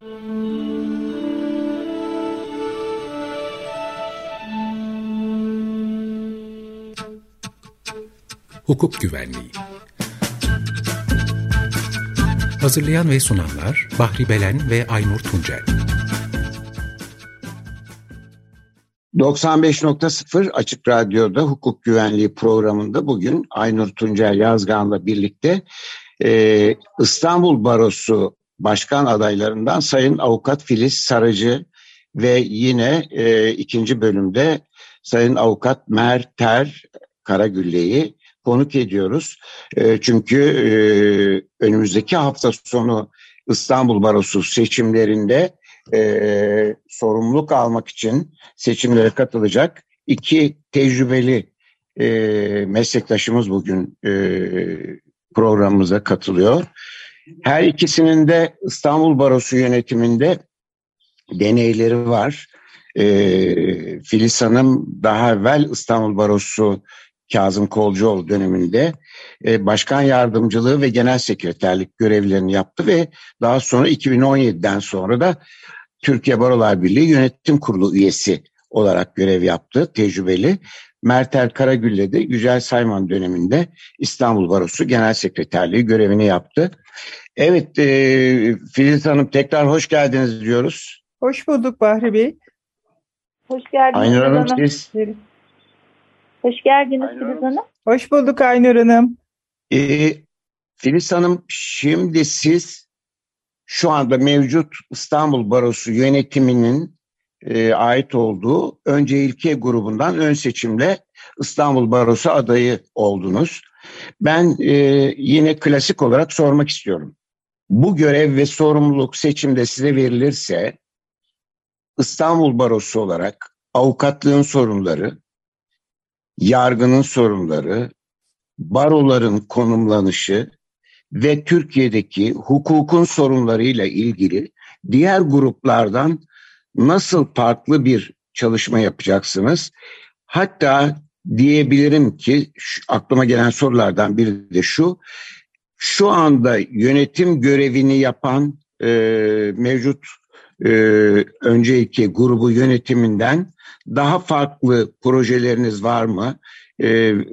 Hukuk Güvenliği. Hazırlayan ve sunanlar Bahri Belen ve Aynur Tuncel. 95.0 Açık Radyo'da hukuk güvenliği programında bugün Aynur Tuncel Yazgan'la birlikte e, İstanbul Barosu başkan adaylarından Sayın Avukat Filiz Sarıcı ve yine e, ikinci bölümde Sayın Avukat Merter Karagülle'yi konuk ediyoruz. E, çünkü e, önümüzdeki hafta sonu İstanbul Barosu seçimlerinde e, sorumluluk almak için seçimlere katılacak iki tecrübeli e, meslektaşımız bugün e, programımıza katılıyor. Her ikisinin de İstanbul Barosu yönetiminde deneyleri var. E, Filiz Hanım daha evvel İstanbul Barosu Kazım Kolcuoğlu döneminde e, başkan yardımcılığı ve genel sekreterlik görevlerini yaptı ve daha sonra 2017'den sonra da Türkiye Barolar Birliği Yönetim Kurulu üyesi olarak görev yaptı, tecrübeli. Mertel Karagül'le de Yücel Sayman döneminde İstanbul Barosu Genel Sekreterliği görevini yaptı. Evet, e, Filiz Hanım tekrar hoş geldiniz diyoruz. Hoş bulduk Bahri Bey. Hoş geldiniz. Aynur Hanım siz. Hoş geldiniz Filiz Hanım. Hoş bulduk Aynur Hanım. E, Filiz Hanım şimdi siz şu anda mevcut İstanbul Barosu yönetiminin e, ait olduğu önce ilke grubundan ön seçimle İstanbul Barosu adayı oldunuz. Ben e, yine klasik olarak sormak istiyorum. Bu görev ve sorumluluk seçimde size verilirse İstanbul Barosu olarak avukatlığın sorunları, yargının sorunları, baroların konumlanışı ve Türkiye'deki hukukun sorunlarıyla ilgili diğer gruplardan nasıl farklı bir çalışma yapacaksınız? Hatta diyebilirim ki şu, aklıma gelen sorulardan biri de şu. Şu anda yönetim görevini yapan e, mevcut e, önceki grubu yönetiminden daha farklı projeleriniz var mı? E,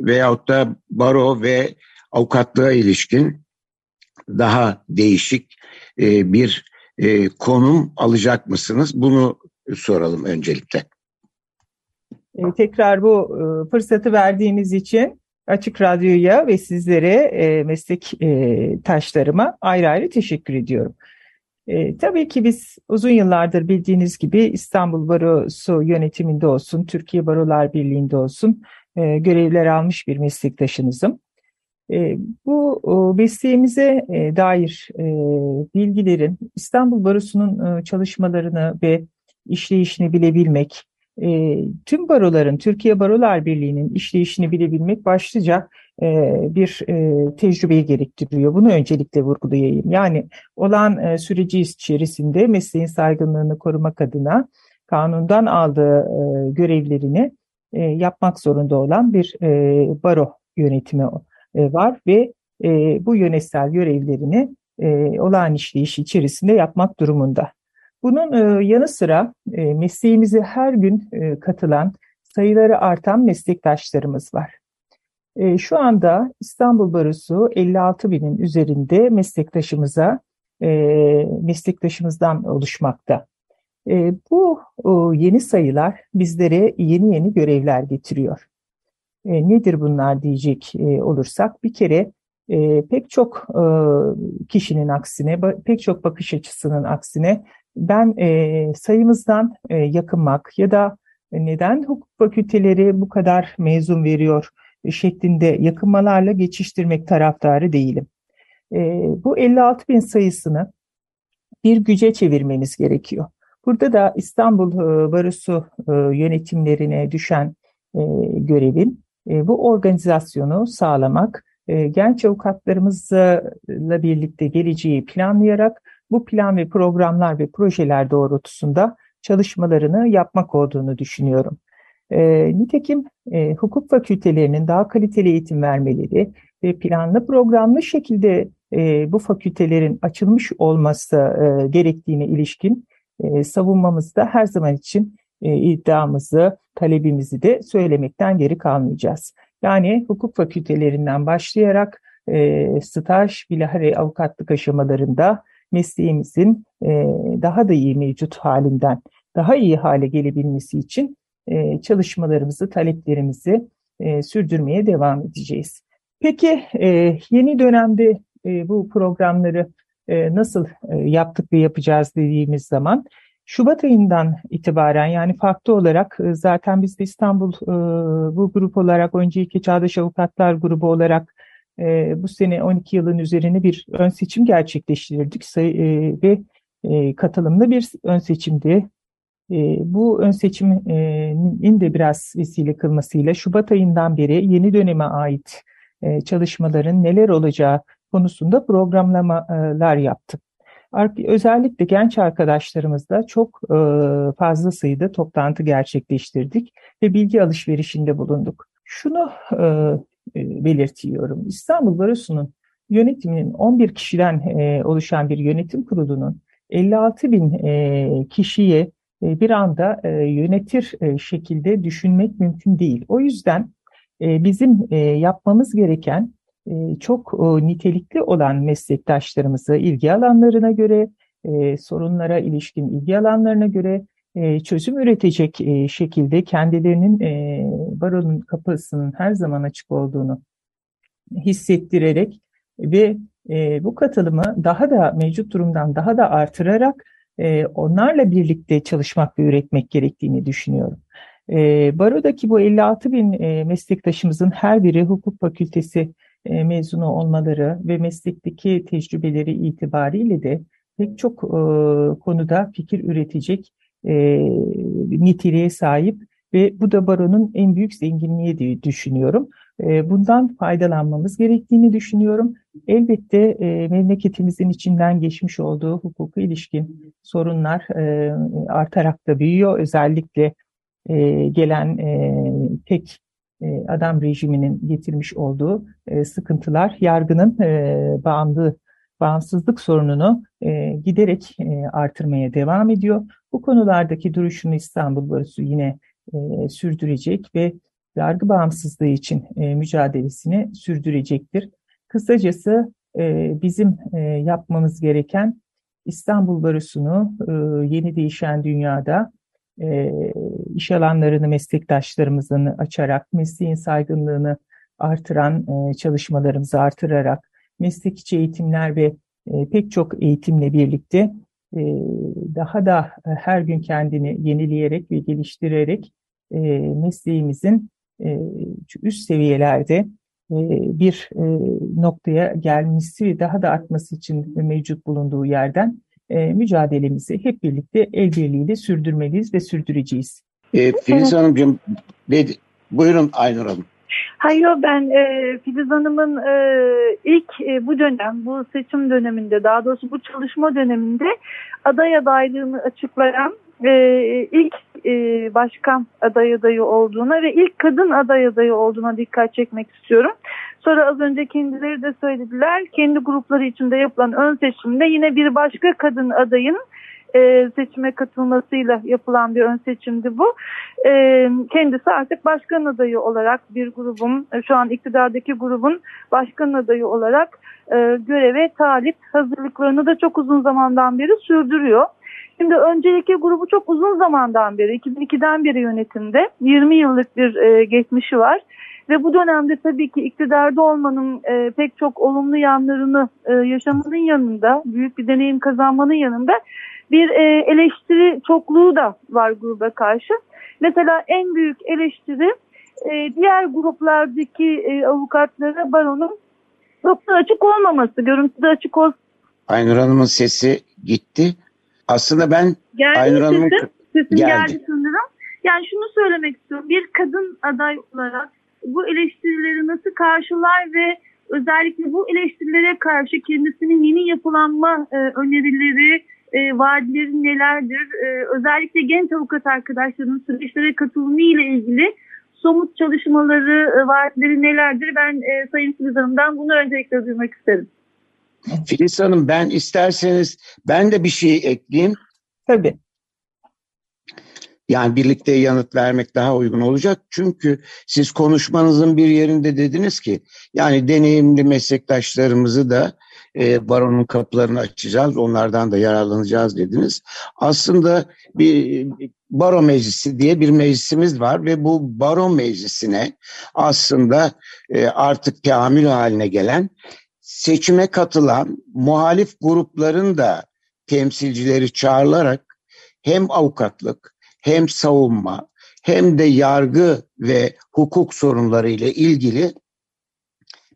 veyahut da baro ve avukatlığa ilişkin daha değişik e, bir e, konum alacak mısınız? Bunu soralım öncelikle. E, tekrar bu e, fırsatı verdiğiniz için Açık Radyo'ya ve sizlere e, meslek e, taşlarıma ayrı ayrı teşekkür ediyorum. E, tabii ki biz uzun yıllardır bildiğiniz gibi İstanbul Barosu yönetiminde olsun, Türkiye Barolar Birliği'nde olsun e, görevler almış bir meslektaşınızım. E, bu o, mesleğimize e, dair e, bilgilerin İstanbul Barosu'nun e, çalışmalarını ve işleyişini bilebilmek, tüm baroların, Türkiye Barolar Birliği'nin işleyişini bilebilmek başlıca bir tecrübeyi gerektiriyor. Bunu öncelikle vurgulayayım. Yani olan süreci içerisinde mesleğin saygınlığını korumak adına kanundan aldığı görevlerini yapmak zorunda olan bir baro yönetimi e, var ve e, bu yönetsel görevlerini e, olağan işleyişi içerisinde yapmak durumunda. Bunun yanı sıra mesleğimize her gün katılan sayıları artan meslektaşlarımız var. Şu anda İstanbul Barosu 56 binin üzerinde meslektaşımıza meslektaşımızdan oluşmakta. Bu yeni sayılar bizlere yeni yeni görevler getiriyor. E, nedir bunlar diyecek e, olursak bir kere e, pek çok e, kişinin aksine, pek çok bakış açısının aksine ben e, sayımızdan e, yakınmak ya da neden hukuk fakülteleri bu kadar mezun veriyor şeklinde yakınmalarla geçiştirmek taraftarı değilim. E, bu 56 bin sayısını bir güce çevirmeniz gerekiyor. Burada da İstanbul e, Barosu e, yönetimlerine düşen e, görevin e, bu organizasyonu sağlamak, e, genç avukatlarımızla birlikte geleceği planlayarak bu plan ve programlar ve projeler doğrultusunda çalışmalarını yapmak olduğunu düşünüyorum. E, nitekim hukuk fakültelerinin daha kaliteli eğitim vermeleri ve planlı programlı şekilde e, bu fakültelerin açılmış olması e, gerektiğine ilişkin e, savunmamızda her zaman için e, iddiamızı, talebimizi de söylemekten geri kalmayacağız. Yani hukuk fakültelerinden başlayarak e, staj, bilahare avukatlık aşamalarında mesleğimizin e, daha da iyi mevcut halinden daha iyi hale gelebilmesi için e, çalışmalarımızı, taleplerimizi e, sürdürmeye devam edeceğiz. Peki e, yeni dönemde e, bu programları e, nasıl e, yaptık ve yapacağız dediğimiz zaman Şubat ayından itibaren yani farklı olarak e, zaten biz de İstanbul e, bu grup olarak önceki Çağdaş Avukatlar grubu olarak e, bu sene 12 yılın üzerine bir ön seçim gerçekleştirdik ve katılımlı bir ön seçimdi. Bu ön seçimin de biraz vesile kılmasıyla Şubat ayından beri yeni döneme ait çalışmaların neler olacağı konusunda programlamalar yaptık. Özellikle genç arkadaşlarımızla çok fazla sayıda toplantı gerçekleştirdik ve bilgi alışverişinde bulunduk. Şunu belirtiyorum. İstanbul Barosu'nun yönetiminin 11 kişiden oluşan bir yönetim kurulunun 56 bin kişiye bir anda yönetir şekilde düşünmek mümkün değil. O yüzden bizim yapmamız gereken çok nitelikli olan meslektaşlarımızı ilgi alanlarına göre, sorunlara ilişkin ilgi alanlarına göre çözüm üretecek şekilde kendilerinin baronun kapısının her zaman açık olduğunu hissettirerek ve bu katılımı daha da mevcut durumdan daha da artırarak onlarla birlikte çalışmak ve üretmek gerektiğini düşünüyorum. Baro'daki bu 56 bin meslektaşımızın her biri hukuk fakültesi e, mezunu olmaları ve meslekteki tecrübeleri itibariyle de pek çok e, konuda fikir üretecek e, niteliğe sahip ve bu da baronun en büyük zenginliği diye düşünüyorum. Bundan faydalanmamız gerektiğini düşünüyorum. Elbette e, memleketimizin içinden geçmiş olduğu hukuku ilişkin sorunlar e, artarak da büyüyor. Özellikle e, gelen e, tek adam rejiminin getirmiş olduğu e, sıkıntılar yargının e, bağımlı bağımsızlık sorununu giderek artırmaya devam ediyor. Bu konulardaki duruşunu İstanbul Barosu yine sürdürecek ve yargı bağımsızlığı için mücadelesini sürdürecektir. Kısacası bizim yapmamız gereken İstanbul Barosu'nu yeni değişen dünyada e, iş alanlarını meslektaşlarımızın açarak, mesleğin saygınlığını artıran e, çalışmalarımızı artırarak, meslek içi eğitimler ve e, pek çok eğitimle birlikte e, daha da her gün kendini yenileyerek ve geliştirerek e, mesleğimizin e, üst seviyelerde e, bir e, noktaya gelmesi ve daha da artması için mevcut bulunduğu yerden e, mücadelemizi hep birlikte el birliğiyle sürdürmeliyiz ve sürdüreceğiz. E, Filiz evet. Hanımcığım, buyurun Aynur Hanım. Hayır ben e, Filiz Hanım'ın e, ilk e, bu dönem, bu seçim döneminde daha doğrusu bu çalışma döneminde aday adaylığını açıklayan e, ilk e, başkan aday adayı olduğuna ve ilk kadın aday adayı olduğuna dikkat çekmek istiyorum. Sonra az önce kendileri de söylediler. Kendi grupları içinde yapılan ön seçimde yine bir başka kadın adayın e, seçime katılmasıyla yapılan bir ön seçimdi bu. E, kendisi artık başkan adayı olarak bir grubun, e, şu an iktidardaki grubun başkan adayı olarak e, göreve talip hazırlıklarını da çok uzun zamandan beri sürdürüyor. Şimdi öncelikli grubu çok uzun zamandan beri, 2002'den beri yönetimde 20 yıllık bir e, geçmişi var. Ve bu dönemde tabii ki iktidarda olmanın e, pek çok olumlu yanlarını e, yaşamanın yanında, büyük bir deneyim kazanmanın yanında bir e, eleştiri çokluğu da var gruba karşı. Mesela en büyük eleştiri e, diğer gruplardaki e, avukatlara baronun çok açık olmaması, görüntüde açık ol. Aynur Hanım'ın sesi gitti. Aslında ben geldi Aynur Hanım'ın... Sesim, sesim geldi. geldi sanırım. Yani şunu söylemek istiyorum. Bir kadın aday olarak bu eleştirileri nasıl karşılar ve özellikle bu eleştirilere karşı kendisinin yeni yapılanma e, önerileri, e, vaatleri nelerdir? E, özellikle genç avukat arkadaşlarının süreçlere katılımı ile ilgili somut çalışmaları, e, vaatleri nelerdir? Ben e, Sayın Filiz Hanım'dan bunu öncelikle duymak isterim. Filiz Hanım ben isterseniz ben de bir şey ekleyeyim. Tabii. Yani birlikte yanıt vermek daha uygun olacak. Çünkü siz konuşmanızın bir yerinde dediniz ki yani deneyimli meslektaşlarımızı da e, baronun kapılarını açacağız, onlardan da yararlanacağız dediniz. Aslında bir baro meclisi diye bir meclisimiz var ve bu baro meclisine aslında e, artık teamül haline gelen seçime katılan muhalif grupların da temsilcileri çağrılarak hem avukatlık hem savunma hem de yargı ve hukuk sorunları ile ilgili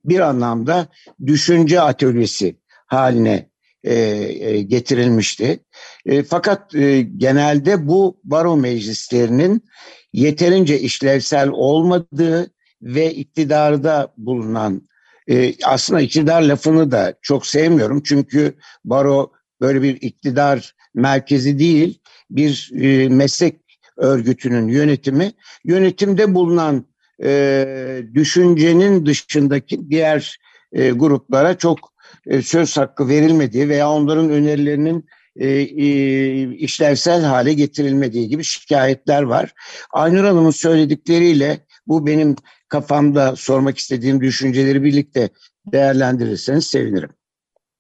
bir anlamda düşünce atölyesi haline e, e, getirilmişti. E, fakat e, genelde bu baro meclislerinin yeterince işlevsel olmadığı ve iktidarda bulunan e, aslında iktidar lafını da çok sevmiyorum çünkü baro böyle bir iktidar merkezi değil bir e, meslek örgütünün yönetimi yönetimde bulunan e, düşüncenin dışındaki diğer e, gruplara çok e, söz hakkı verilmediği veya onların önerilerinin e, e, işlevsel hale getirilmediği gibi şikayetler var. Aynur Hanım'ın söyledikleriyle bu benim kafamda sormak istediğim düşünceleri birlikte değerlendirirseniz sevinirim.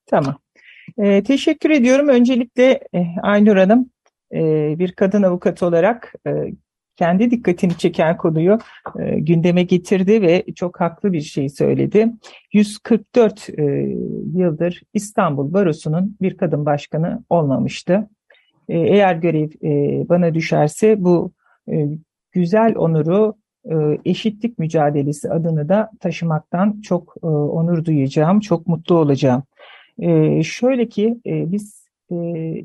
Tamam. E, teşekkür ediyorum. Öncelikle e, Aynur Hanım e, bir kadın avukat olarak e, kendi dikkatini çeken konuyu e, gündeme getirdi ve çok haklı bir şey söyledi. 144 e, yıldır İstanbul Barosu'nun bir kadın başkanı olmamıştı. E, eğer görev e, bana düşerse bu e, güzel onuru eşitlik mücadelesi adını da taşımaktan çok e, onur duyacağım, çok mutlu olacağım. E, şöyle ki e, biz e,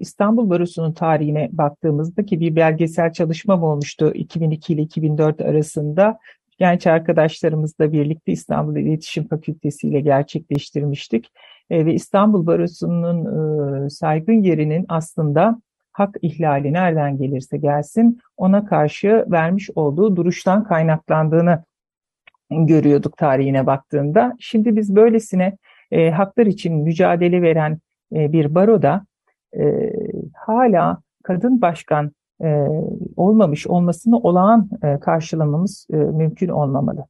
İstanbul Barosu'nun tarihine baktığımızda ki bir belgesel çalışmam olmuştu 2002 ile 2004 arasında genç arkadaşlarımızla birlikte İstanbul İletişim Fakültesi ile gerçekleştirmiştik. E, ve İstanbul Barosu'nun e, saygın yerinin aslında hak ihlali nereden gelirse gelsin ona karşı vermiş olduğu duruştan kaynaklandığını görüyorduk tarihine baktığında. Şimdi biz böylesine e, haklar için mücadele veren e, bir baroda e, hala kadın başkan e, olmamış olmasını olağan e, karşılamamız e, mümkün olmamalı.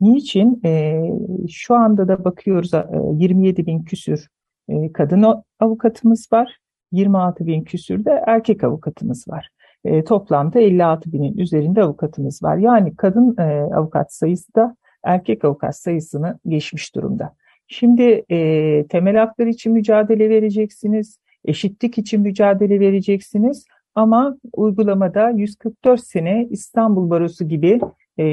Niçin? E, şu anda da bakıyoruz e, 27 bin küsür e, kadın avukatımız var. 26 bin küsür de erkek avukatımız var. E, toplamda 56 binin üzerinde avukatımız var. Yani kadın e, avukat sayısı da erkek avukat sayısını geçmiş durumda. Şimdi e, temel haklar için mücadele vereceksiniz eşitlik için mücadele vereceksiniz. Ama uygulamada 144 sene İstanbul Barosu gibi e,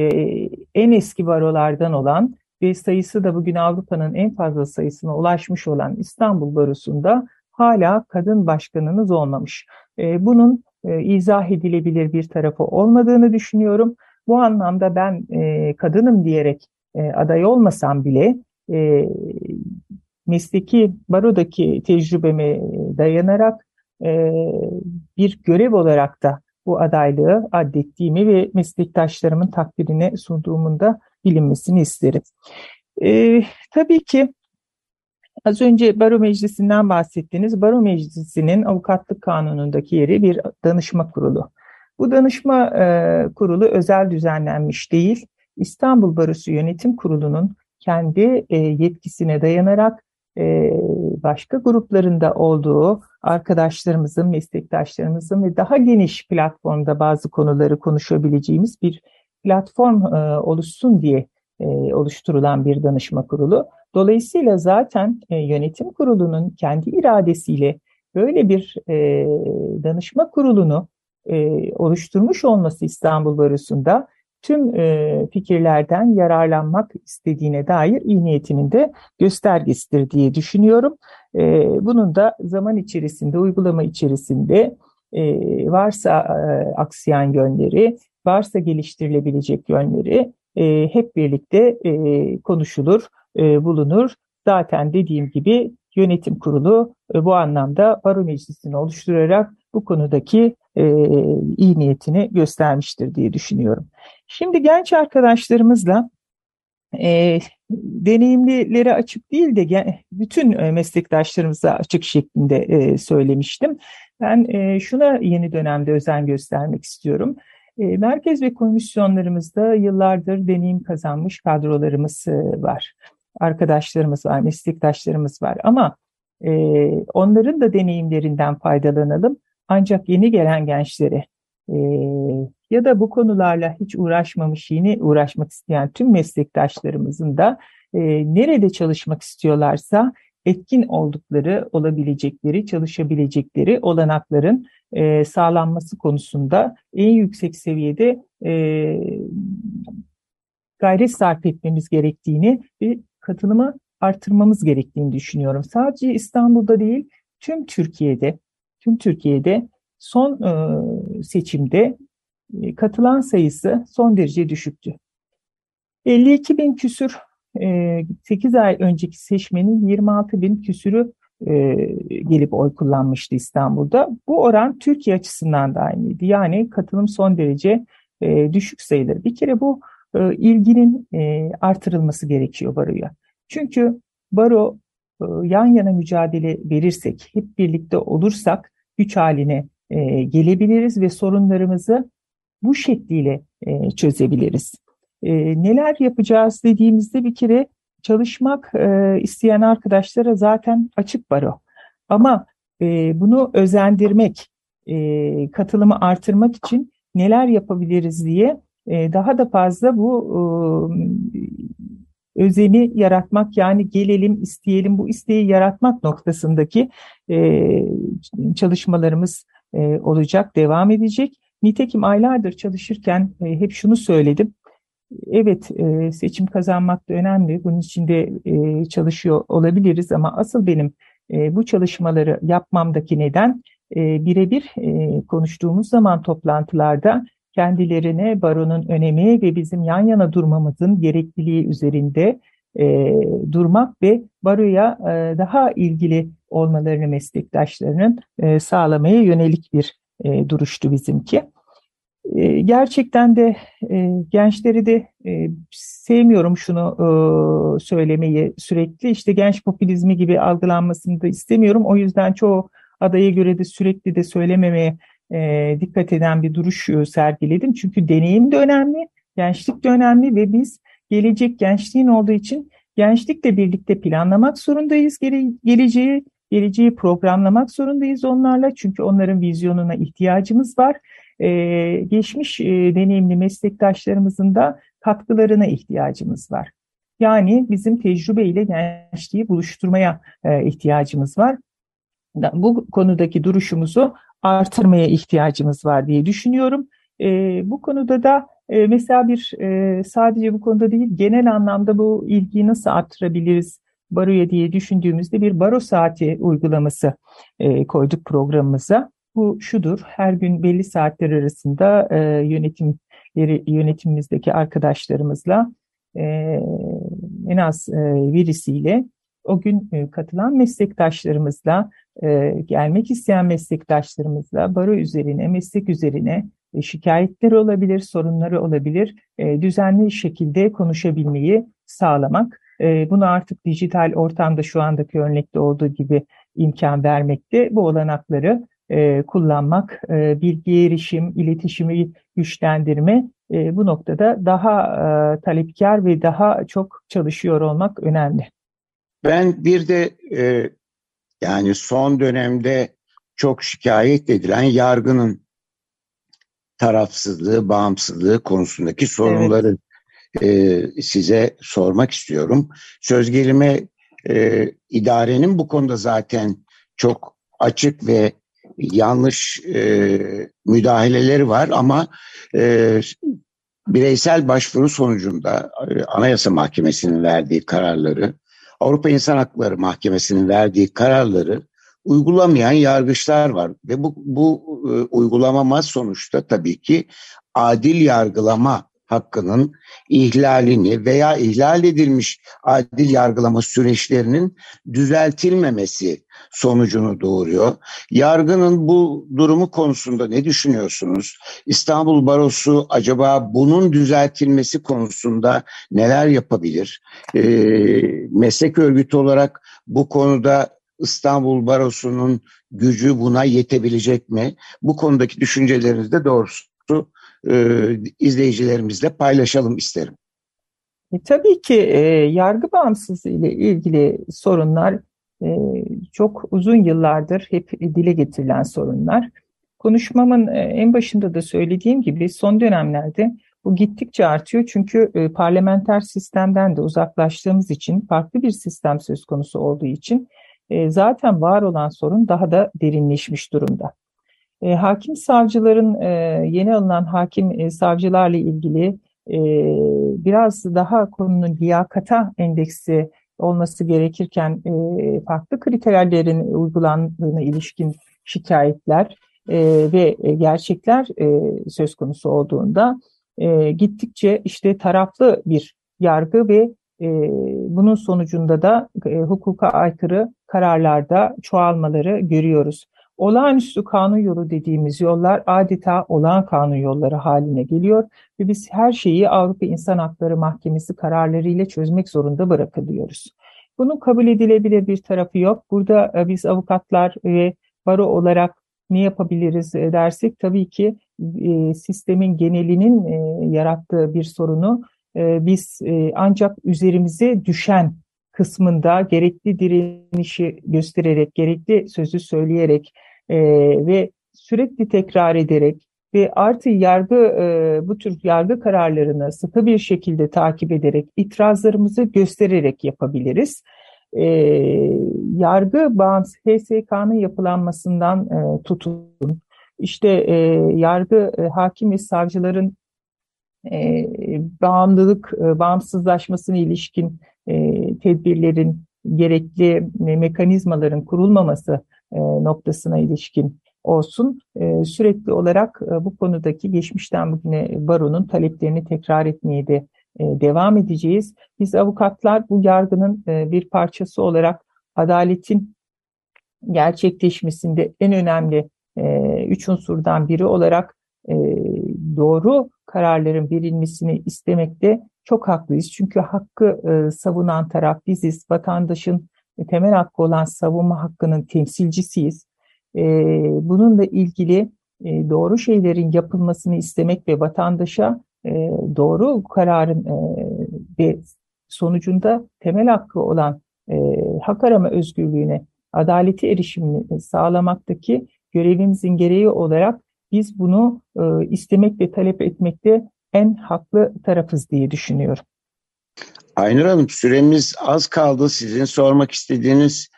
en eski barolardan olan ve sayısı da bugün Avrupa'nın en fazla sayısına ulaşmış olan İstanbul Barosu'nda hala kadın başkanınız olmamış. E, bunun e, izah edilebilir bir tarafı olmadığını düşünüyorum. Bu anlamda ben e, kadınım diyerek e, aday olmasam bile e, mesleki barodaki tecrübeme dayanarak e, bir görev olarak da bu adaylığı addettiğimi ve meslektaşlarımın takdirine sunduğumun da bilinmesini isterim. E, tabii ki az önce Baro Meclisi'nden bahsettiniz. Baro Meclisi'nin avukatlık kanunundaki yeri bir danışma kurulu. Bu danışma e, kurulu özel düzenlenmiş değil. İstanbul Barosu Yönetim Kurulu'nun kendi e, yetkisine dayanarak e, başka gruplarında olduğu arkadaşlarımızın, meslektaşlarımızın ve daha geniş platformda bazı konuları konuşabileceğimiz bir platform e, oluşsun diye e, oluşturulan bir danışma kurulu. Dolayısıyla zaten yönetim kurulunun kendi iradesiyle böyle bir danışma kurulunu oluşturmuş olması İstanbul Barosu'nda tüm e, fikirlerden yararlanmak istediğine dair iyi niyetinin de göstergesidir diye düşünüyorum. E, bunun da zaman içerisinde, uygulama içerisinde e, varsa e, yönleri, varsa geliştirilebilecek yönleri e, hep birlikte e, konuşulur, e, bulunur. Zaten dediğim gibi yönetim kurulu e, bu anlamda baro meclisini oluşturarak bu konudaki e, iyi niyetini göstermiştir diye düşünüyorum. Şimdi genç arkadaşlarımızla e, deneyimlilere açık değil de bütün e, meslektaşlarımıza açık şeklinde e, söylemiştim. Ben e, şuna yeni dönemde özen göstermek istiyorum. E, merkez ve komisyonlarımızda yıllardır deneyim kazanmış kadrolarımız e, var. Arkadaşlarımız var, meslektaşlarımız var ama e, onların da deneyimlerinden faydalanalım. Ancak yeni gelen gençlere e, ya da bu konularla hiç uğraşmamış, yeni uğraşmak isteyen tüm meslektaşlarımızın da nerede çalışmak istiyorlarsa etkin oldukları, olabilecekleri, çalışabilecekleri olanakların e, sağlanması konusunda en yüksek seviyede e, gayret sarf etmemiz gerektiğini ve katılımı artırmamız gerektiğini düşünüyorum. Sadece İstanbul'da değil, tüm Türkiye'de, tüm Türkiye'de son e, seçimde e, katılan sayısı son derece düşüktü. 52 bin küsür 8 e, ay önceki seçmenin 26 bin küsürü e, gelip oy kullanmıştı İstanbul'da. Bu oran Türkiye açısından da aynıydı. Yani katılım son derece düşük sayılır. Bir kere bu ilginin artırılması gerekiyor baroya. Çünkü baro yan yana mücadele verirsek, hep birlikte olursak güç haline gelebiliriz ve sorunlarımızı bu şekliyle e, çözebiliriz. E, neler yapacağız dediğimizde bir kere çalışmak e, isteyen arkadaşlara zaten açık baro. Ama e, bunu özendirmek, e, katılımı artırmak için neler yapabiliriz diye e, daha da fazla bu e, özeni yaratmak yani gelelim isteyelim bu isteği yaratmak noktasındaki e, çalışmalarımız e, olacak, devam edecek. Nitekim aylardır çalışırken e, hep şunu söyledim. Evet e, seçim kazanmak da önemli. Bunun için de e, çalışıyor olabiliriz ama asıl benim e, bu çalışmaları yapmamdaki neden birebir konuştuğumuz zaman toplantılarda kendilerine baronun önemi ve bizim yan yana durmamızın gerekliliği üzerinde durmak ve baroya daha ilgili olmalarını meslektaşlarının sağlamaya yönelik bir duruştu bizimki. Gerçekten de e, gençleri de e, sevmiyorum şunu e, söylemeyi sürekli. İşte genç popülizmi gibi algılanmasını da istemiyorum. O yüzden çoğu adaya göre de sürekli de söylememeye e, dikkat eden bir duruş sergiledim. Çünkü deneyim de önemli, gençlik de önemli ve biz gelecek gençliğin olduğu için gençlikle birlikte planlamak zorundayız. Gele, geleceği geleceği programlamak zorundayız onlarla çünkü onların vizyonuna ihtiyacımız var. Ee, geçmiş e, deneyimli meslektaşlarımızın da katkılarına ihtiyacımız var. Yani bizim tecrübeyle gençliği buluşturmaya e, ihtiyacımız var. Bu konudaki duruşumuzu artırmaya ihtiyacımız var diye düşünüyorum. E, bu konuda da e, mesela bir e, sadece bu konuda değil genel anlamda bu ilgiyi nasıl arttırabiliriz baroya diye düşündüğümüzde bir baro saati uygulaması e, koyduk programımıza. Bu şudur, her gün belli saatler arasında e, yönetimleri, yönetimimizdeki arkadaşlarımızla e, en az e, birisiyle o gün e, katılan meslektaşlarımızla, e, gelmek isteyen meslektaşlarımızla baro üzerine, meslek üzerine e, şikayetleri olabilir, sorunları olabilir, e, düzenli şekilde konuşabilmeyi sağlamak. E, bunu artık dijital ortamda şu andaki örnekte olduğu gibi imkan vermekte. Bu olanakları e, kullanmak, e, bilgi erişim, iletişimi güçlendirme e, bu noktada daha e, talepkar ve daha çok çalışıyor olmak önemli. Ben bir de e, yani son dönemde çok şikayet edilen yargının tarafsızlığı, bağımsızlığı konusundaki sorunları evet. e, size sormak istiyorum. Söz gelime e, idarenin bu konuda zaten çok açık ve yanlış e, müdahaleleri var ama e, bireysel başvuru sonucunda e, Anayasa Mahkemesi'nin verdiği kararları, Avrupa İnsan Hakları Mahkemesi'nin verdiği kararları uygulamayan yargıçlar var. Ve bu, bu e, uygulamama sonuçta tabii ki adil yargılama hakkının ihlalini veya ihlal edilmiş adil yargılama süreçlerinin düzeltilmemesi sonucunu doğuruyor. Yargının bu durumu konusunda ne düşünüyorsunuz? İstanbul Barosu acaba bunun düzeltilmesi konusunda neler yapabilir? E, meslek örgütü olarak bu konuda İstanbul Barosu'nun gücü buna yetebilecek mi? Bu konudaki düşüncelerinizi de doğrusu e, izleyicilerimizle paylaşalım isterim. E, tabii ki e, yargı bağımsızlığı ile ilgili sorunlar e, çok uzun yıllardır hep dile getirilen sorunlar. Konuşmamın e, en başında da söylediğim gibi son dönemlerde bu gittikçe artıyor çünkü e, parlamenter sistemden de uzaklaştığımız için farklı bir sistem söz konusu olduğu için e, zaten var olan sorun daha da derinleşmiş durumda. E, hakim savcıların e, yeni alınan hakim e, savcılarla ilgili e, biraz daha konunun liyakata endeksi olması gerekirken e, farklı kriterlerin uygulandığına ilişkin şikayetler e, ve gerçekler e, söz konusu olduğunda e, gittikçe işte taraflı bir yargı ve e, bunun sonucunda da e, hukuka aykırı kararlarda çoğalmaları görüyoruz. Olağanüstü kanun yolu dediğimiz yollar adeta olağan kanun yolları haline geliyor ve biz her şeyi Avrupa İnsan Hakları Mahkemesi kararlarıyla çözmek zorunda bırakılıyoruz. Bunun kabul edilebilir bir tarafı yok. Burada e, biz avukatlar ve baro olarak ne yapabiliriz e, dersek tabii ki e, sistemin genelinin yarattığı bir sorunu biz ancak üzerimize düşen kısmında gerekli direnişi göstererek, gerekli sözü söyleyerek e, ve sürekli tekrar ederek ve artı yargı e, bu tür yargı kararlarını sıkı bir şekilde takip ederek itirazlarımızı göstererek yapabiliriz. E, yargı bağımsız HSK'nın yapılanmasından e, tutun, işte e, yargı e, hakim ve savcıların e, bağımlılık, e, bağımsızlaşmasına ilişkin tedbirlerin, gerekli e, mekanizmaların kurulmaması e, noktasına ilişkin olsun. E, sürekli olarak e, bu konudaki geçmişten bugüne baronun taleplerini tekrar etmeye de e, devam edeceğiz. Biz avukatlar bu yargının e, bir parçası olarak adaletin gerçekleşmesinde en önemli e, üç unsurdan biri olarak e, doğru kararların verilmesini istemekte çok haklıyız. Çünkü hakkı e, savunan taraf biziz. Vatandaşın e, temel hakkı olan savunma hakkının temsilcisiyiz. E, bununla ilgili e, doğru şeylerin yapılmasını istemek ve vatandaşa e, doğru kararın e, ve sonucunda temel hakkı olan e, hak arama özgürlüğüne, adaleti erişimini sağlamaktaki görevimizin gereği olarak biz bunu e, istemek ve talep etmekte en haklı tarafız diye düşünüyorum. Aynur Hanım süremiz az kaldı. Sizin sormak istediğiniz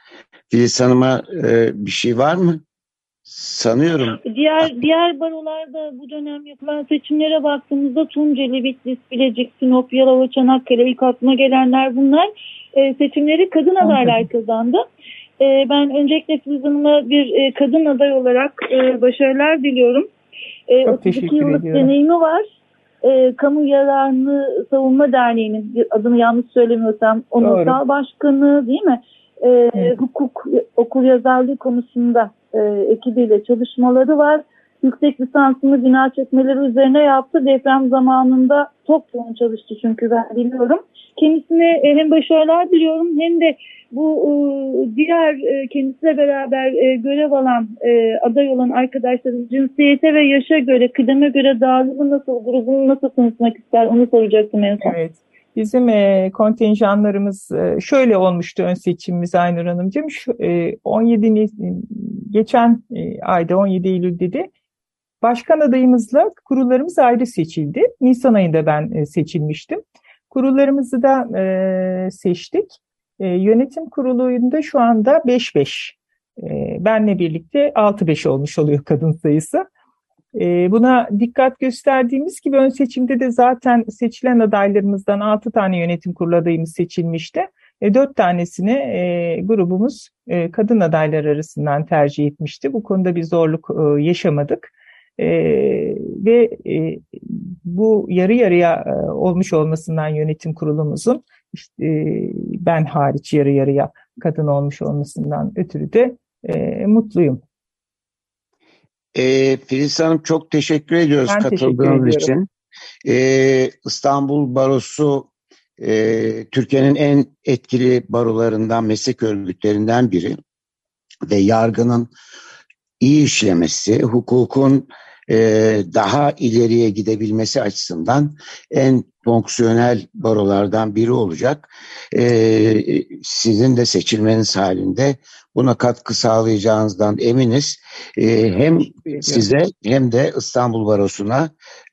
Filiz Hanım'a e, bir şey var mı? Sanıyorum. Diğer diğer barolarda bu dönem yapılan seçimlere baktığımızda Tunceli, Bitlis, Bilecik, Sinop, Yalova, Çanakkale ilk aklıma gelenler bunlar. E, seçimleri kadın adaylar kazandı. E, ben öncelikle Filiz Hanım'a bir e, kadın aday olarak e, başarılar diliyorum. E, 32 yıllık ediyorum. deneyimi var e, Kamu Yararını Savunma Derneği'nin adını yanlış söylemiyorsam onursal başkanı değil mi? E, evet. Hukuk okul yazarlığı konusunda e, ekibiyle çalışmaları var. Yüksek lisansını bina çekmeleri üzerine yaptı. Deprem zamanında çok yoğun çalıştı çünkü ben biliyorum. Kendisine e, hem başarılar diliyorum hem de bu e, diğer e, kendisiyle beraber görev alan aday olan arkadaşların cinsiyete ve yaşa göre, kıdeme göre dağılımı nasıl, grubunu nasıl tanıtmak ister onu soracaktım en son. Evet. Bizim e, kontenjanlarımız e, şöyle olmuştu ön seçimimiz Aynur Hanımcığım. Şu, e, 17 geçen e, ayda 17 Eylül'de de başkan adayımızla kurullarımız ayrı seçildi. Nisan ayında ben e, seçilmiştim. Kurullarımızı da e, seçtik. E, yönetim kurulunda şu anda 5-5. E, benle birlikte 6-5 olmuş oluyor kadın sayısı. Buna dikkat gösterdiğimiz gibi ön seçimde de zaten seçilen adaylarımızdan 6 tane yönetim kurulu adayımız seçilmişti. 4 tanesini e, grubumuz e, kadın adaylar arasından tercih etmişti. Bu konuda bir zorluk e, yaşamadık. E, ve e, bu yarı yarıya e, olmuş olmasından yönetim kurulumuzun işte, e, ben hariç yarı yarıya kadın olmuş olmasından ötürü de e, mutluyum. E, Filiz Hanım çok teşekkür ediyoruz ben katıldığınız teşekkür için. E, İstanbul Barosu e, Türkiye'nin en etkili barolarından, meslek örgütlerinden biri ve yargının iyi işlemesi, hukukun daha ileriye gidebilmesi açısından en fonksiyonel barolardan biri olacak. E, sizin de seçilmeniz halinde buna katkı sağlayacağınızdan eminiz. E, hem size hem de İstanbul Barosu'na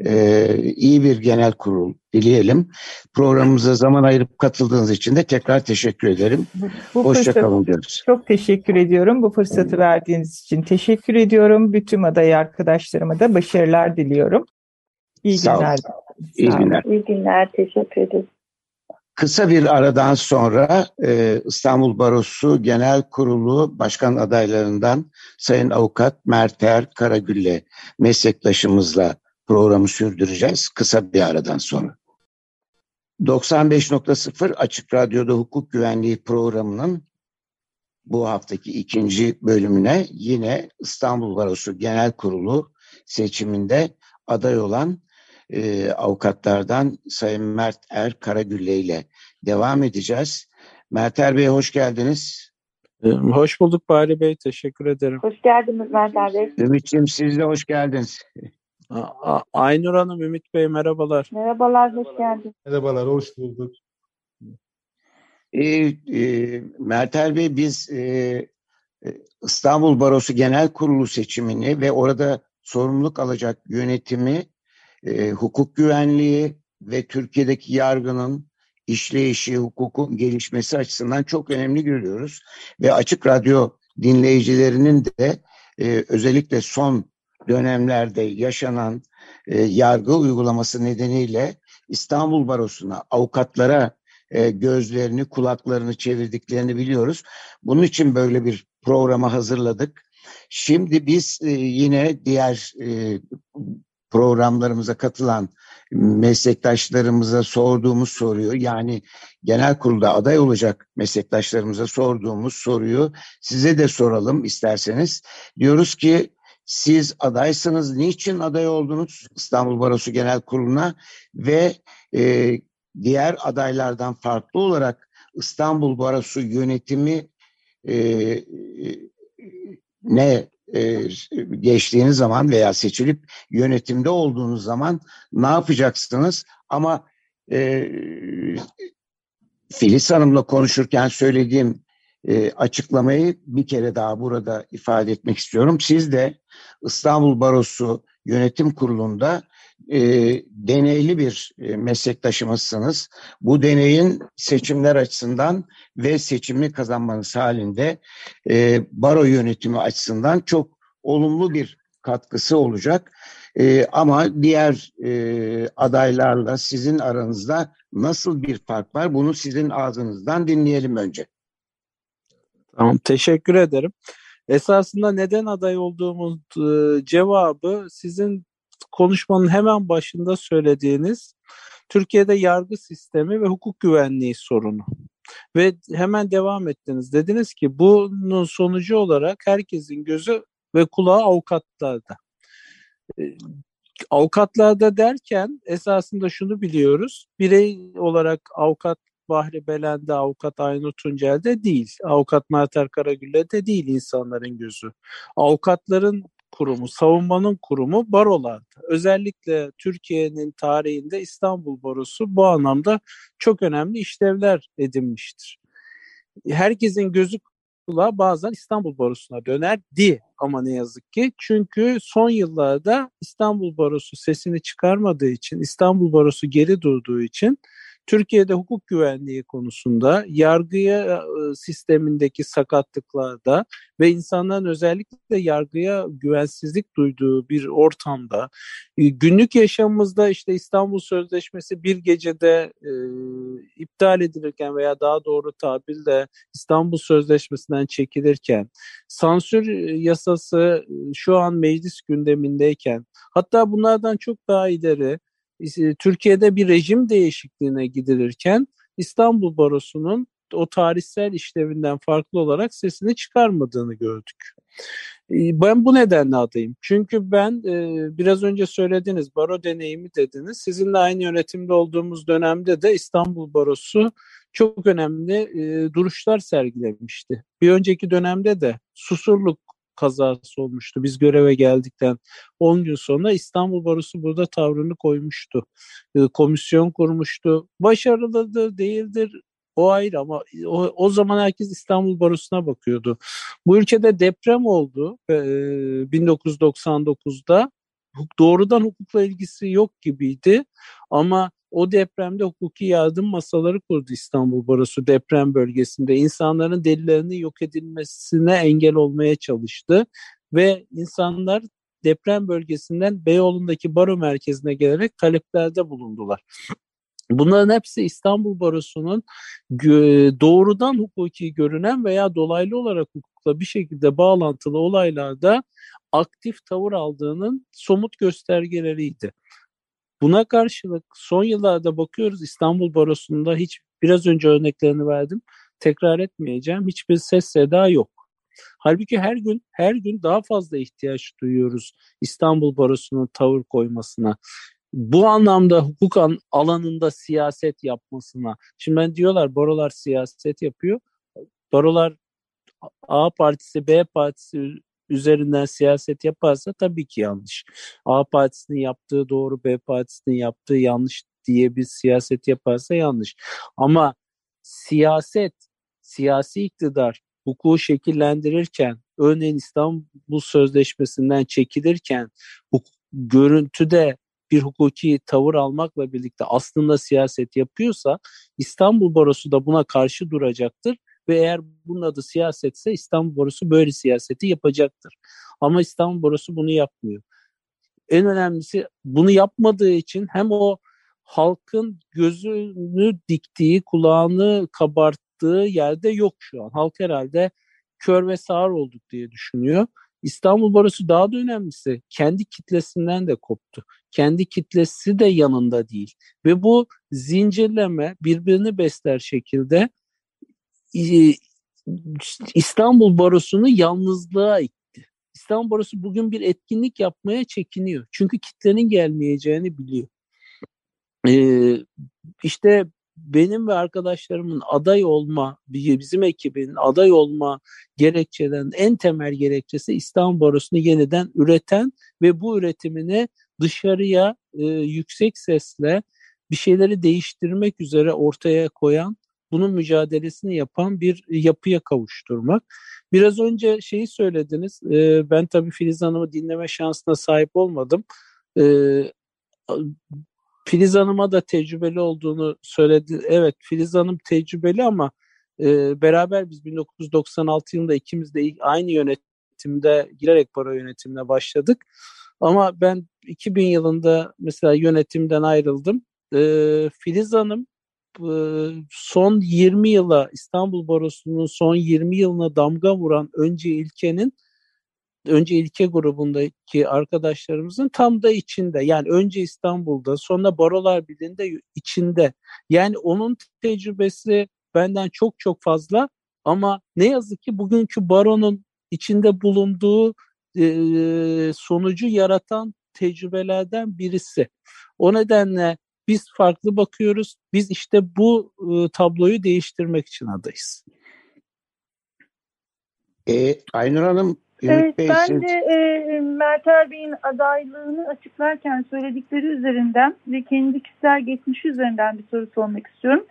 e, iyi bir genel kurul dileyelim. Programımıza zaman ayırıp katıldığınız için de tekrar teşekkür ederim. Hoşçakalın diyoruz. Çok teşekkür ediyorum bu fırsatı verdiğiniz için. Teşekkür ediyorum. Bütün aday arkadaşlarıma da başarılar diliyorum. İyi günler. İyi günler. İyi günler. Teşekkür ederim. Kısa bir aradan sonra e, İstanbul Barosu Genel Kurulu Başkan adaylarından Sayın Avukat Merter Karagül'le meslektaşımızla programı sürdüreceğiz. Kısa bir aradan sonra. 95.0 Açık Radyo'da hukuk güvenliği programının bu haftaki ikinci bölümüne yine İstanbul Barosu Genel Kurulu seçiminde aday olan e, avukatlardan Sayın Mert Er Karagülle ile devam edeceğiz. Merter Bey hoş geldiniz. Ee, hoş bulduk Bari Bey, teşekkür ederim. Hoş geldiniz Merter Bey. Ümit'ciğim siz de hoş geldiniz. Aynur Hanım, Ümit Bey merhabalar. Merhabalar, hoş geldiniz. Merhabalar, hoş bulduk. E, e, Mertel Bey biz e, e, İstanbul Barosu Genel Kurulu seçimini ve orada sorumluluk alacak yönetimi e, hukuk güvenliği ve Türkiye'deki yargının işleyişi, hukukun gelişmesi açısından çok önemli görüyoruz. Ve Açık Radyo dinleyicilerinin de e, özellikle son dönemlerde yaşanan e, yargı uygulaması nedeniyle İstanbul Barosu'na, avukatlara e, gözlerini, kulaklarını çevirdiklerini biliyoruz. Bunun için böyle bir programa hazırladık. Şimdi biz e, yine diğer e, programlarımıza katılan meslektaşlarımıza sorduğumuz soruyu yani genel kurulda aday olacak meslektaşlarımıza sorduğumuz soruyu size de soralım isterseniz. Diyoruz ki siz adaysınız. Niçin aday oldunuz İstanbul Barosu Genel Kurulu'na ve e, diğer adaylardan farklı olarak İstanbul Barosu yönetimi e, e ne e, geçtiğiniz zaman veya seçilip yönetimde olduğunuz zaman ne yapacaksınız? Ama e, Filiz Hanım'la konuşurken söylediğim e, açıklamayı bir kere daha burada ifade etmek istiyorum. Siz de İstanbul Barosu Yönetim Kurulu'nda e, deneyli bir e, meslektaşımızsınız. Bu deneyin seçimler açısından ve seçimi kazanmanız halinde e, baro yönetimi açısından çok olumlu bir katkısı olacak. E, ama diğer e, adaylarla sizin aranızda nasıl bir fark var? Bunu sizin ağzınızdan dinleyelim önce. Tamam, teşekkür ederim. Esasında neden aday olduğumuz e, cevabı sizin konuşmanın hemen başında söylediğiniz Türkiye'de yargı sistemi ve hukuk güvenliği sorunu. Ve hemen devam ettiniz. Dediniz ki bunun sonucu olarak herkesin gözü ve kulağı avukatlarda. E, avukatlarda derken esasında şunu biliyoruz. Birey olarak avukat Bahri Belen'de, avukat Aynur Tuncel'de değil. Avukat Merter Karagül'de değil insanların gözü. Avukatların kurumu, savunmanın kurumu barolardı. Özellikle Türkiye'nin tarihinde İstanbul Barosu bu anlamda çok önemli işlevler edinmiştir. Herkesin gözü kulağı bazen İstanbul Barosu'na dönerdi ama ne yazık ki. Çünkü son yıllarda İstanbul Barosu sesini çıkarmadığı için, İstanbul Barosu geri durduğu için Türkiye'de hukuk güvenliği konusunda, yargıya e, sistemindeki sakatlıklarda ve insanların özellikle yargıya güvensizlik duyduğu bir ortamda e, günlük yaşamımızda işte İstanbul Sözleşmesi bir gecede e, iptal edilirken veya daha doğru tabirle İstanbul Sözleşmesi'nden çekilirken sansür yasası şu an meclis gündemindeyken hatta bunlardan çok daha ileri Türkiye'de bir rejim değişikliğine gidilirken İstanbul Barosu'nun o tarihsel işlevinden farklı olarak sesini çıkarmadığını gördük. Ben bu nedenle adayım. Çünkü ben biraz önce söylediğiniz baro deneyimi dediniz. Sizinle aynı yönetimde olduğumuz dönemde de İstanbul Barosu çok önemli duruşlar sergilemişti. Bir önceki dönemde de Susurluk kazası olmuştu. Biz göreve geldikten 10 gün sonra İstanbul Barosu burada tavrını koymuştu. E, komisyon kurmuştu. Başarılıdır, değildir o ayrı ama o, o zaman herkes İstanbul Barosu'na bakıyordu. Bu ülkede deprem oldu e, 1999'da. Doğrudan hukukla ilgisi yok gibiydi ama o depremde hukuki yardım masaları kurdu İstanbul Barosu deprem bölgesinde. İnsanların delillerinin yok edilmesine engel olmaya çalıştı ve insanlar deprem bölgesinden Beyoğlu'ndaki baro merkezine gelerek taleplerde bulundular. Bunların hepsi İstanbul Barosu'nun doğrudan hukuki görünen veya dolaylı olarak hukukla bir şekilde bağlantılı olaylarda aktif tavır aldığının somut göstergeleriydi. Buna karşılık son yıllarda bakıyoruz İstanbul Barosu'nda hiç biraz önce örneklerini verdim. Tekrar etmeyeceğim. Hiçbir ses seda yok. Halbuki her gün her gün daha fazla ihtiyaç duyuyoruz İstanbul Barosu'nun tavır koymasına. Bu anlamda hukuk alanında siyaset yapmasına. Şimdi ben diyorlar barolar siyaset yapıyor. Barolar A partisi B partisi üzerinden siyaset yaparsa tabii ki yanlış. A partisinin yaptığı doğru, B partisinin yaptığı yanlış diye bir siyaset yaparsa yanlış. Ama siyaset, siyasi iktidar hukuku şekillendirirken, örneğin İstanbul Sözleşmesi'nden çekilirken hukuk, görüntüde bir hukuki tavır almakla birlikte aslında siyaset yapıyorsa İstanbul Barosu da buna karşı duracaktır ve eğer bunun adı siyasetse İstanbul Borusu böyle siyaseti yapacaktır. Ama İstanbul Borusu bunu yapmıyor. En önemlisi bunu yapmadığı için hem o halkın gözünü diktiği, kulağını kabarttığı yerde yok şu an. Halk herhalde kör ve sağır olduk diye düşünüyor. İstanbul Barosu daha da önemlisi kendi kitlesinden de koptu. Kendi kitlesi de yanında değil. Ve bu zincirleme birbirini besler şekilde İstanbul Barosu'nu yalnızlığa itti. İstanbul Barosu bugün bir etkinlik yapmaya çekiniyor. Çünkü kitlenin gelmeyeceğini biliyor. Ee, işte benim ve arkadaşlarımın aday olma, bizim ekibin aday olma gerekçeden en temel gerekçesi İstanbul Barosu'nu yeniden üreten ve bu üretimini dışarıya e, yüksek sesle bir şeyleri değiştirmek üzere ortaya koyan bunun mücadelesini yapan bir yapıya kavuşturmak. Biraz önce şeyi söylediniz. E, ben tabii Filiz Hanım'ı dinleme şansına sahip olmadım. E, Filiz Hanım'a da tecrübeli olduğunu söyledi. Evet Filiz Hanım tecrübeli ama e, beraber biz 1996 yılında ikimiz de aynı yönetimde girerek para yönetimine başladık. Ama ben 2000 yılında mesela yönetimden ayrıldım. E, Filiz Hanım son 20 yıla İstanbul Barosu'nun son 20 yılına damga vuran önce ilkenin önce ilke grubundaki arkadaşlarımızın tam da içinde. Yani önce İstanbul'da sonra Barolar Birliği'nde içinde. Yani onun tecrübesi benden çok çok fazla ama ne yazık ki bugünkü baronun içinde bulunduğu e, sonucu yaratan tecrübelerden birisi. O nedenle biz farklı bakıyoruz. Biz işte bu e, tabloyu değiştirmek için adayız. E, Aynur Hanım, Ümit evet, Bey, ben siz... de e, Mertel Bey'in adaylığını açıklarken söyledikleri üzerinden ve kendi kişisel geçmişi üzerinden bir soru sormak istiyorum.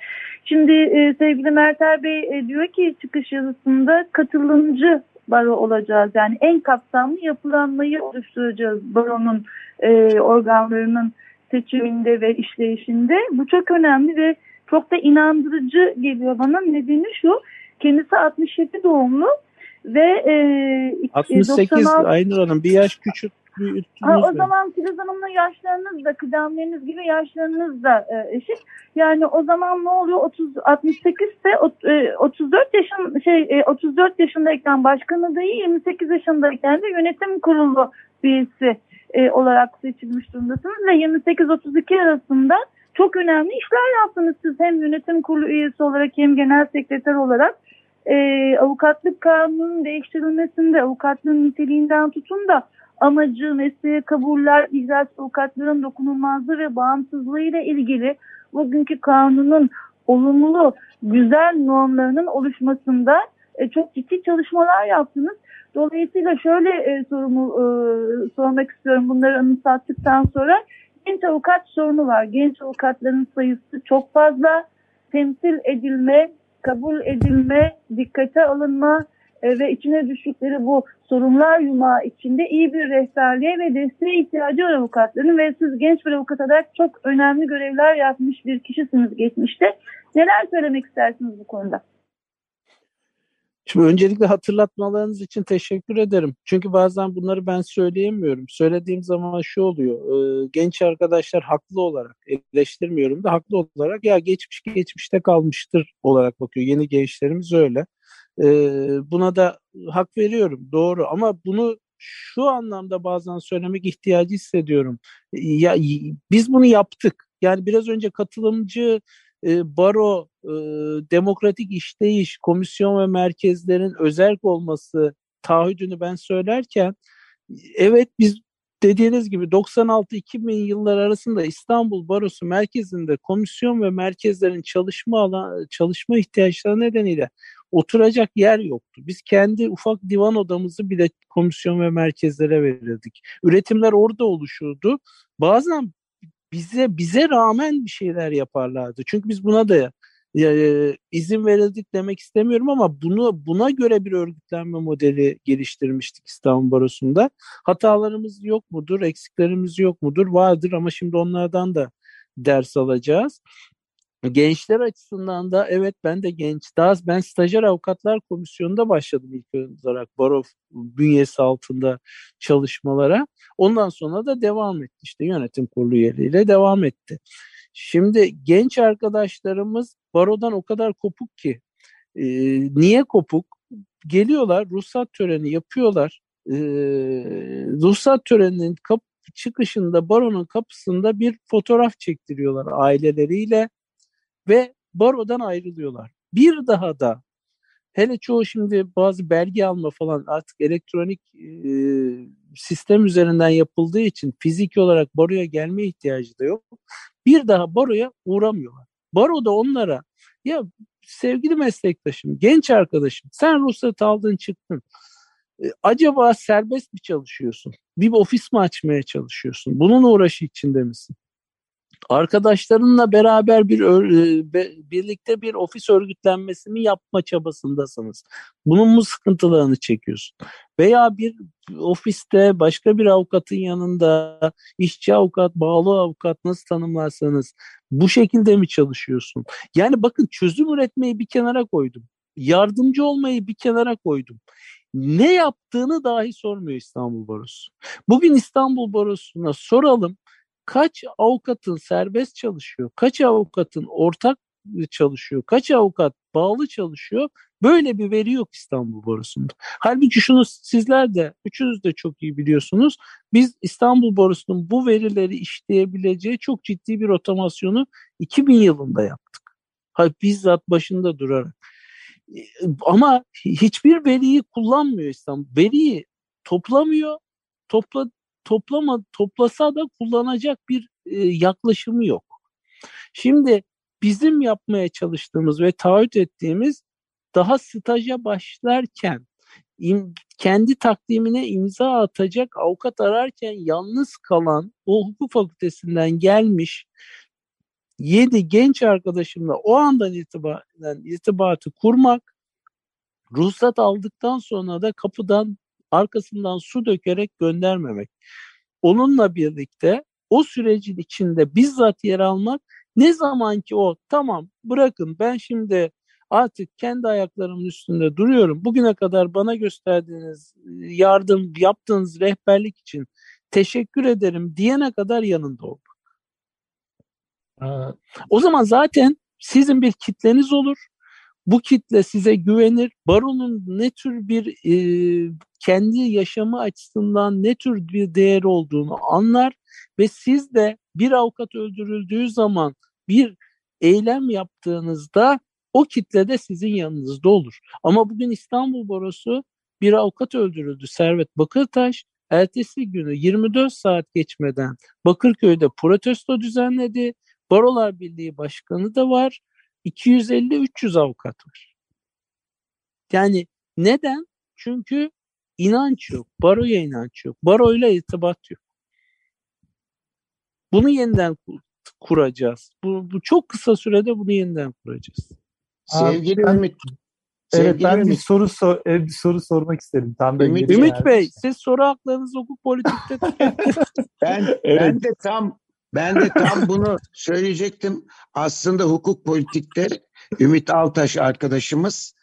Şimdi e, sevgili Mertel Bey e, diyor ki çıkış yazısında katılımcı baro olacağız. Yani en kapsamlı yapılanmayı oluşturacağız baronun e, organlarının seçiminde ve işleyişinde. Bu çok önemli ve çok da inandırıcı geliyor bana. Nedeni şu, kendisi 67 doğumlu ve e, 68 96... Aynur Hanım bir yaş küçük Ha, o zaman Filiz Hanım'la yaşlarınız da kıdemleriniz gibi yaşlarınız da e, eşit. Yani o zaman ne oluyor? 30 68 ise 34 yaşın şey e, 34 yaşındayken başkan adayı 28 yaşındayken de yönetim kurulu üyesi e, olarak seçilmiş durumdasınız. Ve 28-32 arasında çok önemli işler yaptınız siz. Hem yönetim kurulu üyesi olarak hem genel sekreter olarak. E, avukatlık kanununun değiştirilmesinde avukatlığın niteliğinden tutun da amacı, mesleğe kabuller, icraat avukatların dokunulmazlığı ve bağımsızlığı ile ilgili bugünkü kanunun olumlu, güzel normlarının oluşmasında e, çok ciddi çalışmalar yaptınız. Dolayısıyla şöyle e, sorumu e, sormak istiyorum bunları anımsattıktan sonra. Genç avukat sorunu var. Genç avukatların sayısı çok fazla. Temsil edilme, kabul edilme, dikkate alınma e, ve içine düştükleri bu sorunlar yumağı içinde iyi bir rehberliğe ve desteğe ihtiyacı var avukatların ve siz genç bir avukat olarak çok önemli görevler yapmış bir kişisiniz geçmişte. Neler söylemek istersiniz bu konuda? Şimdi öncelikle hatırlatmalarınız için teşekkür ederim. Çünkü bazen bunları ben söyleyemiyorum. Söylediğim zaman şu oluyor. E, genç arkadaşlar haklı olarak eleştirmiyorum da haklı olarak ya geçmiş geçmişte kalmıştır olarak bakıyor. Yeni gençlerimiz öyle. E, buna da hak veriyorum. Doğru ama bunu şu anlamda bazen söylemek ihtiyacı hissediyorum. Ya biz bunu yaptık. Yani biraz önce katılımcı e, baro, e, demokratik işleyiş, komisyon ve merkezlerin özel olması taahhüdünü ben söylerken evet biz dediğiniz gibi 96-2000 yıllar arasında İstanbul Barosu merkezinde komisyon ve merkezlerin çalışma alan, çalışma ihtiyaçları nedeniyle oturacak yer yoktu. Biz kendi ufak divan odamızı bile komisyon ve merkezlere verirdik. Üretimler orada oluşurdu. Bazen bize bize rağmen bir şeyler yaparlardı. Çünkü biz buna da e, izin verildik demek istemiyorum ama bunu buna göre bir örgütlenme modeli geliştirmiştik İstanbul Barosu'nda. Hatalarımız yok mudur, eksiklerimiz yok mudur? Vardır ama şimdi onlardan da ders alacağız. Gençler açısından da evet ben de genç. Daha ben stajyer avukatlar komisyonunda başladım ilk olarak baro bünyesi altında çalışmalara. Ondan sonra da devam etti işte yönetim kurulu üyeliğiyle devam etti. Şimdi genç arkadaşlarımız barodan o kadar kopuk ki. E, niye kopuk? Geliyorlar ruhsat töreni yapıyorlar. E, ruhsat töreninin kap çıkışında baronun kapısında bir fotoğraf çektiriyorlar aileleriyle ve barodan ayrılıyorlar. Bir daha da hele çoğu şimdi bazı belge alma falan artık elektronik e, sistem üzerinden yapıldığı için fiziki olarak baroya gelme ihtiyacı da yok. Bir daha baroya uğramıyorlar. Baro da onlara ya sevgili meslektaşım, genç arkadaşım sen ruhsat aldın çıktın. E, acaba serbest mi çalışıyorsun? Bir ofis mi açmaya çalışıyorsun? Bunun uğraşı içinde misin? Arkadaşlarınla beraber bir e, birlikte bir ofis örgütlenmesini yapma çabasındasınız. Bunun mu sıkıntılarını çekiyorsun? Veya bir ofiste başka bir avukatın yanında işçi avukat, bağlı avukat nasıl tanımlarsanız bu şekilde mi çalışıyorsun? Yani bakın çözüm üretmeyi bir kenara koydum. Yardımcı olmayı bir kenara koydum ne yaptığını dahi sormuyor İstanbul Barosu. Bugün İstanbul Barosu'na soralım kaç avukatın serbest çalışıyor, kaç avukatın ortak çalışıyor, kaç avukat bağlı çalışıyor böyle bir veri yok İstanbul Barosu'nda. Halbuki şunu sizler de, üçünüz de çok iyi biliyorsunuz. Biz İstanbul Barosu'nun bu verileri işleyebileceği çok ciddi bir otomasyonu 2000 yılında yaptık. Hayır, bizzat başında durarak. Ama hiçbir veriyi kullanmıyor İstanbul. Veriyi toplamıyor, topla, toplama toplasa da kullanacak bir e, yaklaşımı yok. Şimdi bizim yapmaya çalıştığımız ve taahhüt ettiğimiz daha staja başlarken im, kendi takdimine imza atacak avukat ararken yalnız kalan o hukuk fakültesinden gelmiş yedi genç arkadaşımla o andan itibaren irtibatı kurmak, ruhsat aldıktan sonra da kapıdan arkasından su dökerek göndermemek. Onunla birlikte o sürecin içinde bizzat yer almak Ne zaman ki o tamam bırakın ben şimdi artık kendi ayaklarımın üstünde duruyorum. Bugüne kadar bana gösterdiğiniz yardım, yaptığınız rehberlik için teşekkür ederim diyene kadar yanında oldu. O zaman zaten sizin bir kitleniz olur. Bu kitle size güvenir. Baronun ne tür bir e, kendi yaşamı açısından ne tür bir değer olduğunu anlar ve siz de bir avukat öldürüldüğü zaman bir eylem yaptığınızda o kitle de sizin yanınızda olur. Ama bugün İstanbul Barosu bir avukat öldürüldü Servet Bakırtaş. Ertesi günü 24 saat geçmeden Bakırköy'de protesto düzenledi. Barolar Birliği Başkanı da var. 250-300 avukat var. Yani neden? Çünkü inanç yok. Baroya inanç yok. Baroyla irtibat yok. Bunu yeniden kuracağız. Bu, bu çok kısa sürede bunu yeniden kuracağız. Sevgili Abi, Ümit. Evet ben bir soru sor, e, bir soru sormak isterim. Tam Ümit, Ümit Bey siz soru haklarınızı hukuk politikte ben, evet. ben de tam ben de tam bunu söyleyecektim. Aslında hukuk politikte Ümit Altaş arkadaşımız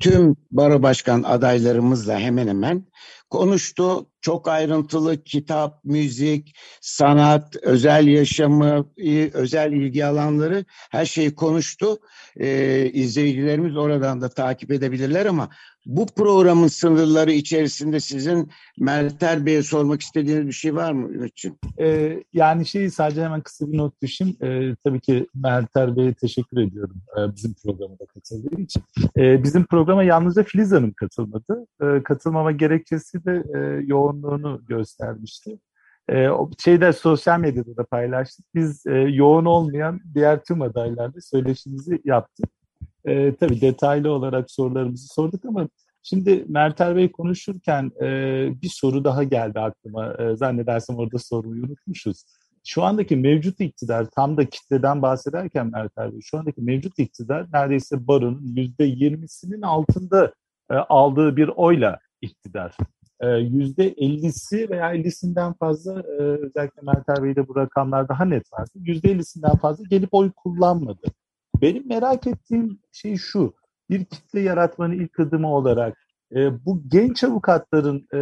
tüm baro başkan adaylarımızla hemen hemen konuştu. Çok ayrıntılı kitap, müzik, sanat, özel yaşamı, özel ilgi alanları her şeyi konuştu. Ee, izleyicilerimiz oradan da takip edebilirler ama bu programın sınırları içerisinde sizin Melter Bey'e sormak istediğiniz bir şey var mı Ümit'ciğim? Ee, yani şeyi sadece hemen kısa bir not düşeyim. Ee, tabii ki Melter Bey'e teşekkür ediyorum e, bizim programda katıldığı için. Ee, bizim programa yalnızca Filiz Hanım katılmadı. Ee, katılmama gerekçesi de e, yoğunluğunu göstermişti. Ee, şeyde sosyal medyada da paylaştık. Biz e, yoğun olmayan diğer tüm adaylarla söyleşimizi yaptık. E, tabii detaylı olarak sorularımızı sorduk ama şimdi Mertel Bey konuşurken e, bir soru daha geldi aklıma. E, zannedersem orada soruyu unutmuşuz. Şu andaki mevcut iktidar, tam da kitleden bahsederken Mertel Bey, şu andaki mevcut iktidar neredeyse baronun %20'sinin altında e, aldığı bir oyla iktidar. Yüzde 50'si veya 50'sinden fazla e, özellikle Mertel Bey'de bu rakamlar daha net vardı. %50'sinden fazla gelip oy kullanmadı. Benim merak ettiğim şey şu, bir kitle yaratmanın ilk adımı olarak e, bu genç avukatların e,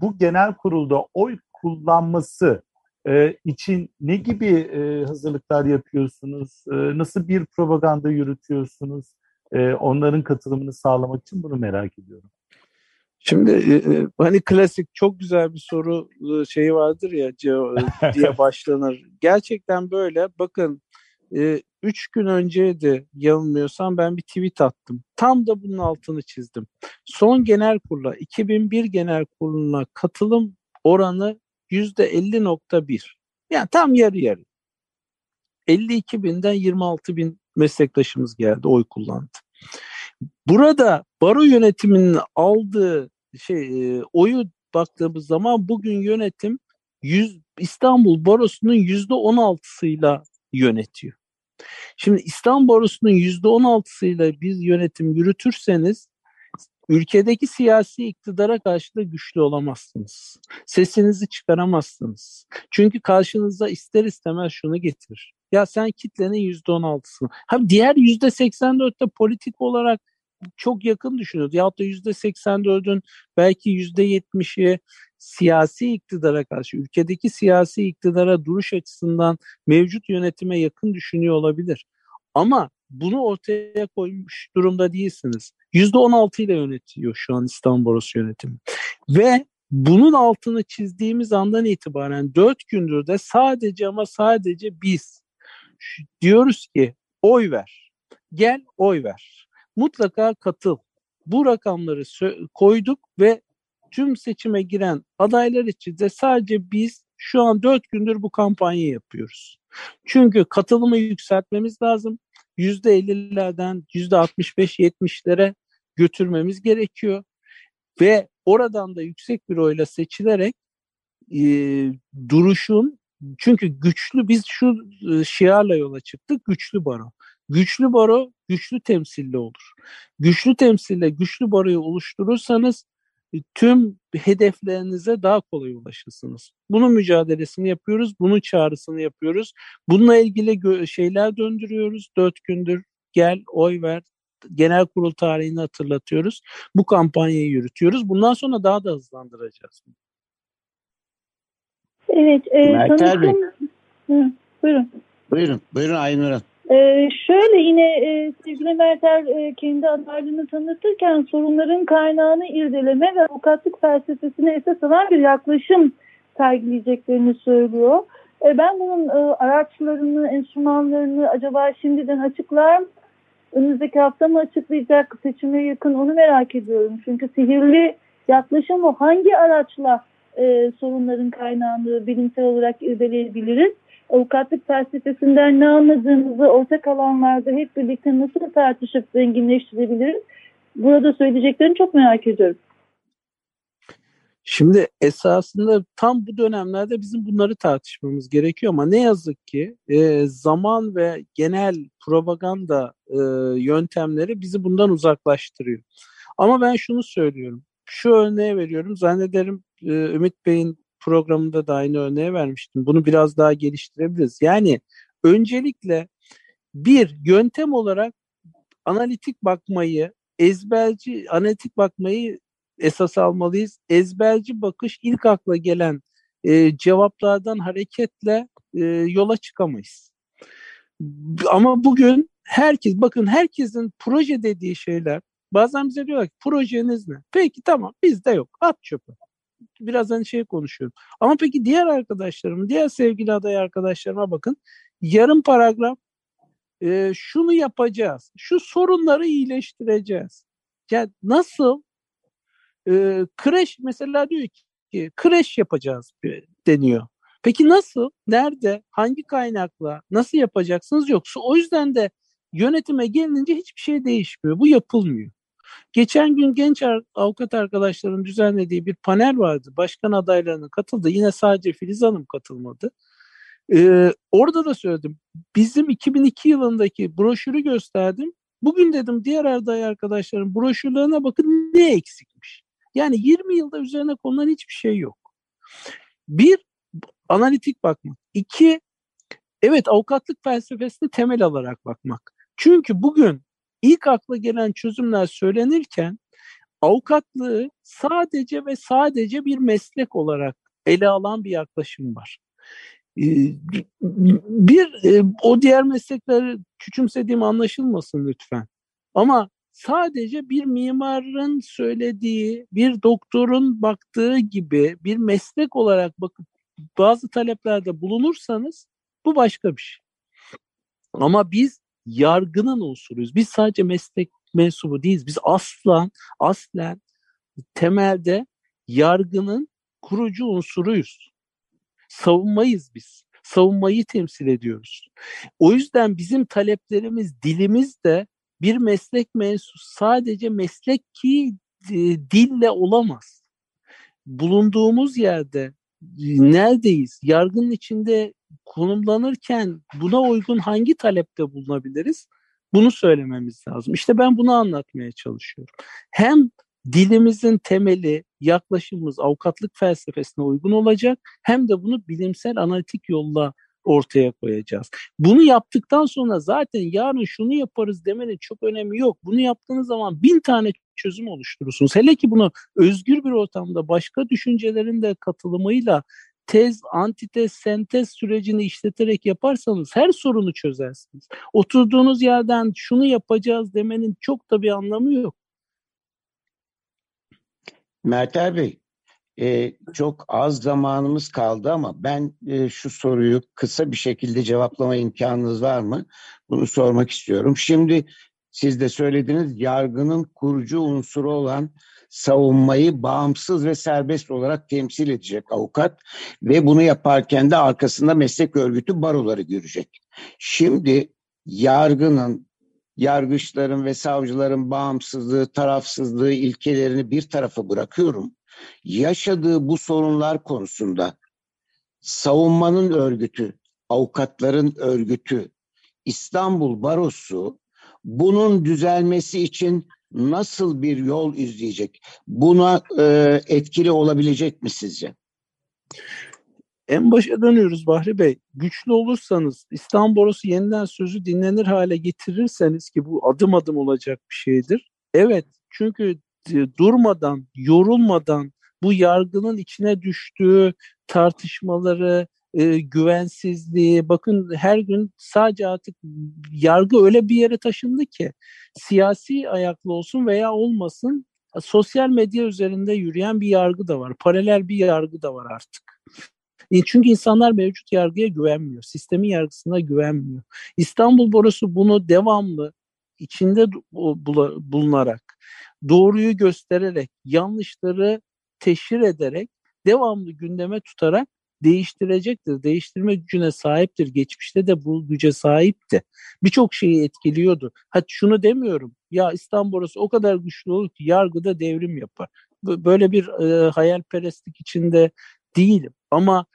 bu genel kurulda oy kullanması e, için ne gibi e, hazırlıklar yapıyorsunuz? E, nasıl bir propaganda yürütüyorsunuz? E, onların katılımını sağlamak için bunu merak ediyorum. Şimdi e, hani klasik çok güzel bir soru şeyi vardır ya diye başlanır. Gerçekten böyle. Bakın e, üç gün önceydi yanılmıyorsam ben bir tweet attım. Tam da bunun altını çizdim. Son genel kurula 2001 genel kuruluna katılım oranı %50.1. Yani tam yarı yarı. 52 binden 26 bin meslektaşımız geldi, oy kullandı. Burada baro yönetiminin aldığı şey e, oyu baktığımız zaman bugün yönetim 100, İstanbul Barosu'nun %16'sıyla yönetiyor. Şimdi İstanbul Borusu'nun %16'sıyla biz yönetim yürütürseniz ülkedeki siyasi iktidara karşı da güçlü olamazsınız. Sesinizi çıkaramazsınız. Çünkü karşınıza ister istemez şunu getirir. Ya sen kitlenin %16'sın. Ha diğer %84'te politik olarak çok yakın düşünüyoruz. Ya da %84'ün belki %70'i siyasi iktidara karşı, ülkedeki siyasi iktidara duruş açısından mevcut yönetime yakın düşünüyor olabilir. Ama bunu ortaya koymuş durumda değilsiniz. %16 ile yönetiyor şu an İstanbul Borusu yönetimi. Ve bunun altını çizdiğimiz andan itibaren dört gündür de sadece ama sadece biz diyoruz ki oy ver. Gel oy ver. Mutlaka katıl. Bu rakamları koyduk ve tüm seçime giren adaylar için de sadece biz şu an dört gündür bu kampanyayı yapıyoruz. Çünkü katılımı yükseltmemiz lazım. Yüzde 50'lerden yüzde 65-70'lere götürmemiz gerekiyor. Ve oradan da yüksek bir oyla seçilerek e, duruşun çünkü güçlü biz şu e, şiarla yola çıktık güçlü baro. Güçlü baro güçlü temsilli olur. Güçlü temsille güçlü baroyu oluşturursanız tüm hedeflerinize daha kolay ulaşırsınız. Bunun mücadelesini yapıyoruz, bunun çağrısını yapıyoruz. Bununla ilgili şeyler döndürüyoruz. Dört gündür gel, oy ver, genel kurul tarihini hatırlatıyoruz. Bu kampanyayı yürütüyoruz. Bundan sonra daha da hızlandıracağız. Evet. E, tanıtım... Hı, buyurun. Buyurun, buyurun Aynur Hanım. Ee, şöyle yine e, sevgili Mertel e, kendi adaylığını tanıtırken sorunların kaynağını irdeleme ve avukatlık felsefesine esas alan bir yaklaşım sergileyeceklerini söylüyor. E, ben bunun e, araçlarını, enstrümanlarını acaba şimdiden açıklar mı? Önümüzdeki hafta mı açıklayacak seçime yakın onu merak ediyorum. Çünkü sihirli yaklaşım o. Hangi araçla e, sorunların kaynağını bilimsel olarak irdeleyebiliriz? avukatlık felsefesinden ne anladığımızı ortak alanlarda hep birlikte nasıl tartışıp zenginleştirebiliriz? Burada söyleyeceklerini çok merak ediyorum. Şimdi esasında tam bu dönemlerde bizim bunları tartışmamız gerekiyor ama ne yazık ki e, zaman ve genel propaganda e, yöntemleri bizi bundan uzaklaştırıyor. Ama ben şunu söylüyorum. Şu örneği veriyorum. Zannederim e, Ümit Bey'in programında da aynı örneği vermiştim. Bunu biraz daha geliştirebiliriz. Yani öncelikle bir yöntem olarak analitik bakmayı, ezberci analitik bakmayı esas almalıyız. Ezberci bakış ilk akla gelen e, cevaplardan hareketle e, yola çıkamayız. Ama bugün herkes, bakın herkesin proje dediği şeyler, bazen bize diyorlar ki projeniz ne? Peki tamam bizde yok, at çöpe birazdan şey konuşuyorum. Ama peki diğer arkadaşlarım, diğer sevgili aday arkadaşlarıma bakın. Yarım paragraf e, şunu yapacağız. Şu sorunları iyileştireceğiz. Yani nasıl e, kreş mesela diyor ki kreş yapacağız deniyor. Peki nasıl? Nerede? Hangi kaynakla? Nasıl yapacaksınız? Yoksa o yüzden de yönetime gelince hiçbir şey değişmiyor. Bu yapılmıyor. Geçen gün genç avukat arkadaşların düzenlediği bir panel vardı. Başkan adaylarının katıldı. Yine sadece Filiz Hanım katılmadı. Ee, orada da söyledim. Bizim 2002 yılındaki broşürü gösterdim. Bugün dedim diğer aday arkadaşların broşürlerine bakın ne eksikmiş. Yani 20 yılda üzerine konulan hiçbir şey yok. Bir, analitik bakmak. İki, evet avukatlık felsefesini temel alarak bakmak. Çünkü bugün ilk akla gelen çözümler söylenirken avukatlığı sadece ve sadece bir meslek olarak ele alan bir yaklaşım var. Ee, bir e, o diğer meslekleri küçümsediğim anlaşılmasın lütfen. Ama sadece bir mimarın söylediği, bir doktorun baktığı gibi bir meslek olarak bakıp bazı taleplerde bulunursanız bu başka bir şey. Ama biz yargının unsuruyuz. Biz sadece meslek mensubu değiliz. Biz aslan, aslen temelde yargının kurucu unsuruyuz. Savunmayız biz. Savunmayı temsil ediyoruz. O yüzden bizim taleplerimiz, dilimiz de bir meslek mensubu sadece mesleki e, dille olamaz. Bulunduğumuz yerde neredeyiz? Yargının içinde konumlanırken buna uygun hangi talepte bulunabiliriz? Bunu söylememiz lazım. İşte ben bunu anlatmaya çalışıyorum. Hem dilimizin temeli, yaklaşımımız avukatlık felsefesine uygun olacak hem de bunu bilimsel analitik yolla ortaya koyacağız. Bunu yaptıktan sonra zaten yarın şunu yaparız demenin çok önemi yok. Bunu yaptığınız zaman bin tane çözüm oluşturursunuz. Hele ki bunu özgür bir ortamda başka düşüncelerin de katılımıyla tez, antitez, sentez sürecini işleterek yaparsanız her sorunu çözersiniz. Oturduğunuz yerden şunu yapacağız demenin çok da bir anlamı yok. Mertel Bey, e, çok az zamanımız kaldı ama ben e, şu soruyu kısa bir şekilde cevaplama imkanınız var mı? Bunu sormak istiyorum. Şimdi siz de söylediniz yargının kurucu unsuru olan savunmayı bağımsız ve serbest olarak temsil edecek avukat ve bunu yaparken de arkasında meslek örgütü baroları görecek. Şimdi yargının, yargıçların ve savcıların bağımsızlığı, tarafsızlığı ilkelerini bir tarafa bırakıyorum. Yaşadığı bu sorunlar konusunda savunmanın örgütü, avukatların örgütü, İstanbul Barosu bunun düzelmesi için nasıl bir yol izleyecek? Buna e, etkili olabilecek mi sizce? En başa dönüyoruz Bahri Bey. Güçlü olursanız, İstanbul Borusu yeniden sözü dinlenir hale getirirseniz ki bu adım adım olacak bir şeydir. Evet, çünkü durmadan, yorulmadan bu yargının içine düştüğü tartışmaları, e, güvensizliği, bakın her gün sadece artık yargı öyle bir yere taşındı ki siyasi ayaklı olsun veya olmasın sosyal medya üzerinde yürüyen bir yargı da var. Paralel bir yargı da var artık. E, çünkü insanlar mevcut yargıya güvenmiyor. Sistemin yargısına güvenmiyor. İstanbul Borusu bunu devamlı içinde bulunarak, doğruyu göstererek, yanlışları teşhir ederek, devamlı gündeme tutarak değiştirecektir. Değiştirme gücüne sahiptir. Geçmişte de bu güce sahipti. Birçok şeyi etkiliyordu. Hatta şunu demiyorum. Ya İstanbul Borusu o kadar güçlü olur ki yargıda devrim yapar. Böyle bir e, hayalperestlik içinde değilim. Ama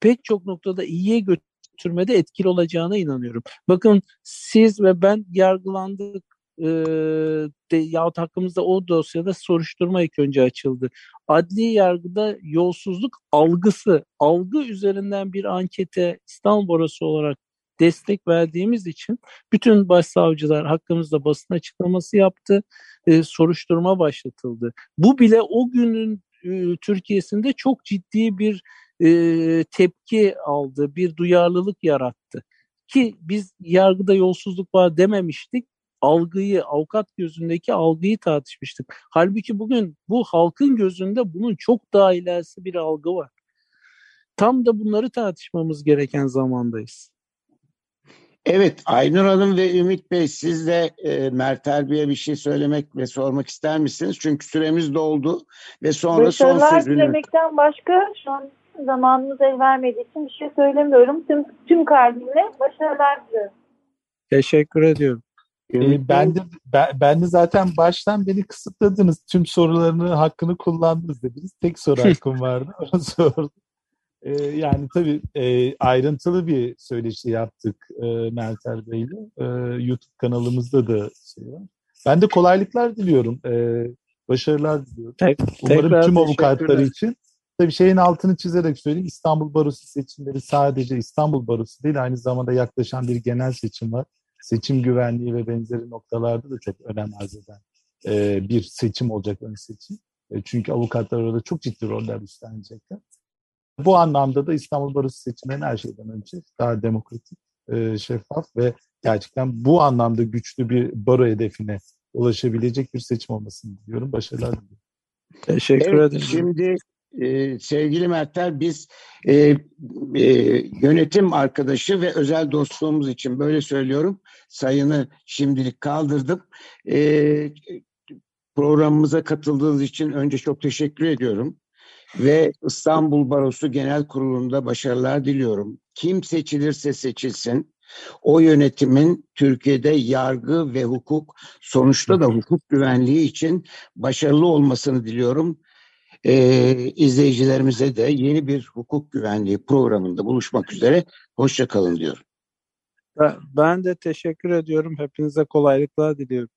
pek çok noktada iyiye götürmede etkili olacağına inanıyorum. Bakın siz ve ben yargılandık e, de, yahut hakkımızda o dosyada soruşturma ilk önce açıldı. Adli yargıda yolsuzluk algısı, algı üzerinden bir ankete İstanbul Barosu olarak destek verdiğimiz için bütün başsavcılar hakkımızda basın açıklaması yaptı, e, soruşturma başlatıldı. Bu bile o günün e, Türkiye'sinde çok ciddi bir e, tepki aldı, bir duyarlılık yarattı. Ki biz yargıda yolsuzluk var dememiştik, algıyı, avukat gözündeki algıyı tartışmıştık. Halbuki bugün bu halkın gözünde bunun çok daha ilerisi bir algı var. Tam da bunları tartışmamız gereken zamandayız. Evet, Aynur Hanım ve Ümit Bey siz de e, Mert Erbi'ye bir şey söylemek ve sormak ister misiniz? Çünkü süremiz doldu ve sonra son sözünü... dilemekten başka şu an zamanımız el vermediği için bir şey söylemiyorum. Tüm, tüm kalbimle başarılar diliyorum. Teşekkür ediyorum. Ee, ben de ben, ben de zaten baştan beni kısıtladınız. Tüm sorularını hakkını kullandınız dediniz. Tek soru hakkım vardı. Onu sordum. Ee, yani tabii e, ayrıntılı bir söyleşi yaptık e, Melter Bey'le. E, YouTube kanalımızda da şey var. Ben de kolaylıklar diliyorum. E, başarılar diliyorum. Tek, Umarım tüm avukatları için. Tabii şeyin altını çizerek söyleyeyim. İstanbul Barosu seçimleri sadece İstanbul Barosu değil aynı zamanda yaklaşan bir genel seçim var seçim güvenliği ve benzeri noktalarda da çok önem arz eden e, bir seçim olacak ön seçim. E, çünkü avukatlar orada çok ciddi roller üstlenecekler. Bu anlamda da İstanbul Barosu seçimlerinin her şeyden önce daha demokratik, e, şeffaf ve gerçekten bu anlamda güçlü bir baro hedefine ulaşabilecek bir seçim olmasını diliyorum. Başarılar diliyorum. Teşekkür evet, ederim. Şimdi e, sevgili Mertler biz e, e, yönetim arkadaşı ve özel dostluğumuz için böyle söylüyorum sayını şimdilik kaldırdım. E, programımıza katıldığınız için önce çok teşekkür ediyorum. Ve İstanbul Barosu Genel Kurulu'nda başarılar diliyorum. Kim seçilirse seçilsin, o yönetimin Türkiye'de yargı ve hukuk, sonuçta da hukuk güvenliği için başarılı olmasını diliyorum e, izleyicilerimize de yeni bir hukuk güvenliği programında buluşmak üzere. Hoşçakalın diyorum. Ben de teşekkür ediyorum. Hepinize kolaylıklar diliyorum.